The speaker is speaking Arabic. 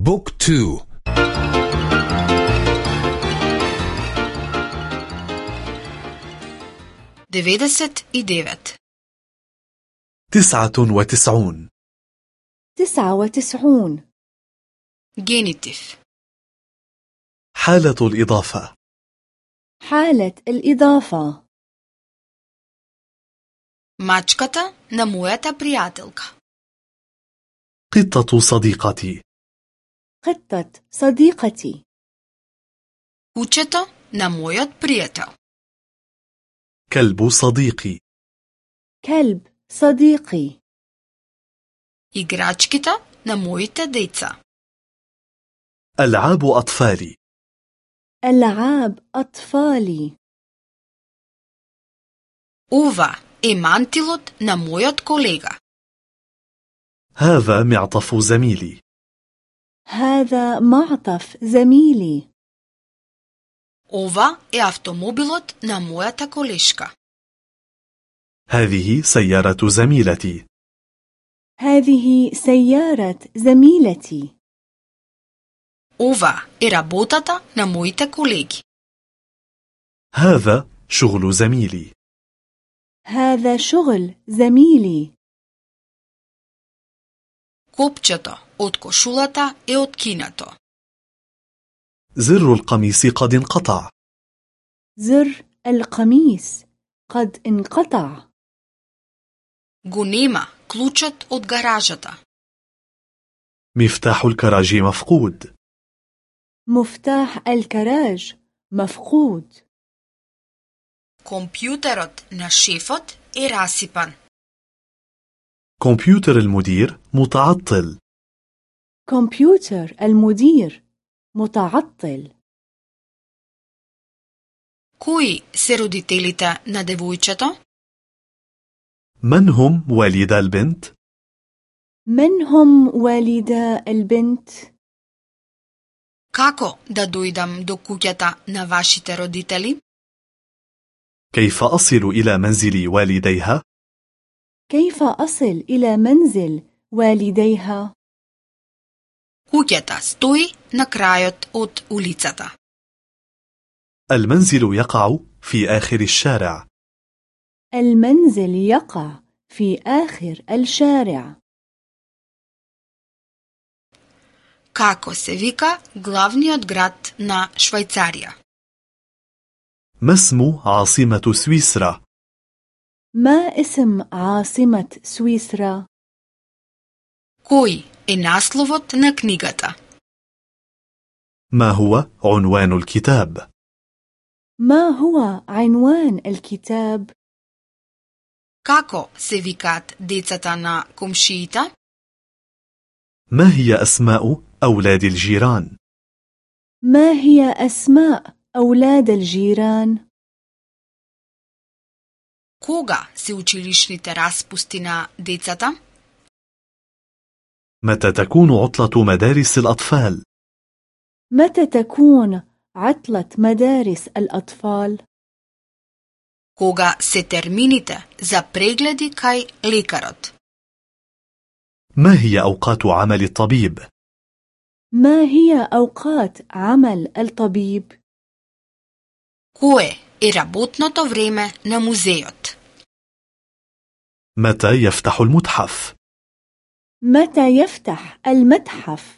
بوك تو دفيدست اي ديفت تسعة وتسعون تسعة وتسعون جينيتيف حالة الإضافة حالة الإضافة Мачката на мојата пријателка. قطة صديقتي قطة صديقتي Кучето на мојот пријател. كلب صديقي كلب صديقي Играчките на моите деца. ألعاب أطفالي ألعاب أطفالي Ова е мантилот на мојот колега. هذا معطف زميلي هذا معطف زميلي Ова е автомобилот на мојата колешка. هذه سيارة زميلتي هذه سيارة زميلتي Ова е работата на моите колеги. هذا شغل زميلي هذا شغل زميلي Копчето од кошулата е откинато. زر القميص قد انقطع زر القميص قد انقطع Го нема клучот од гаражата. مفتاح الكراج مفقود مفتاح الكراج مفقود Компјутерот на шефот е расипан. كمبيوتر المدير متعطل كمبيوتر المدير متعطل Кои се родителите на девојчето? من هم والدا البنت؟ من هم والدا البنت؟ Како да дојдам до куќата на вашите родители? كيف أصل إلى منزل والديها؟ كيف أصل إلى منزل والديها؟ Куќата стои на крајот од улицата. المنزل يقع في آخر الشارع المنزل يقع في آخر الشارع Како се вика главниот град на Швајцарија? ما اسم عاصمة سويسرا؟ ما اسم عاصمة سويسرا؟ Кој е насловот на книгата? ما هو عنوان الكتاب؟ ما هو عنوان الكتاب؟ Како се викаат децата на комшиите? ما هي أسماء أولاد الجيران؟ ما هي أسماء أولاد الجيران؟ Кога се училишните распусти на децата? متى تكون عطلة مدارس الأطفال؟ متى تكون عطلة مدارس الأطفال؟ Кога се термините за прегледи кај лекарот? ما هي أوقات عمل الطبيب؟ ما هي أوقات عمل الطبيب؟ Кое е работното време на музеот? متى يفتح المتحف؟ متى يفتح المتحف؟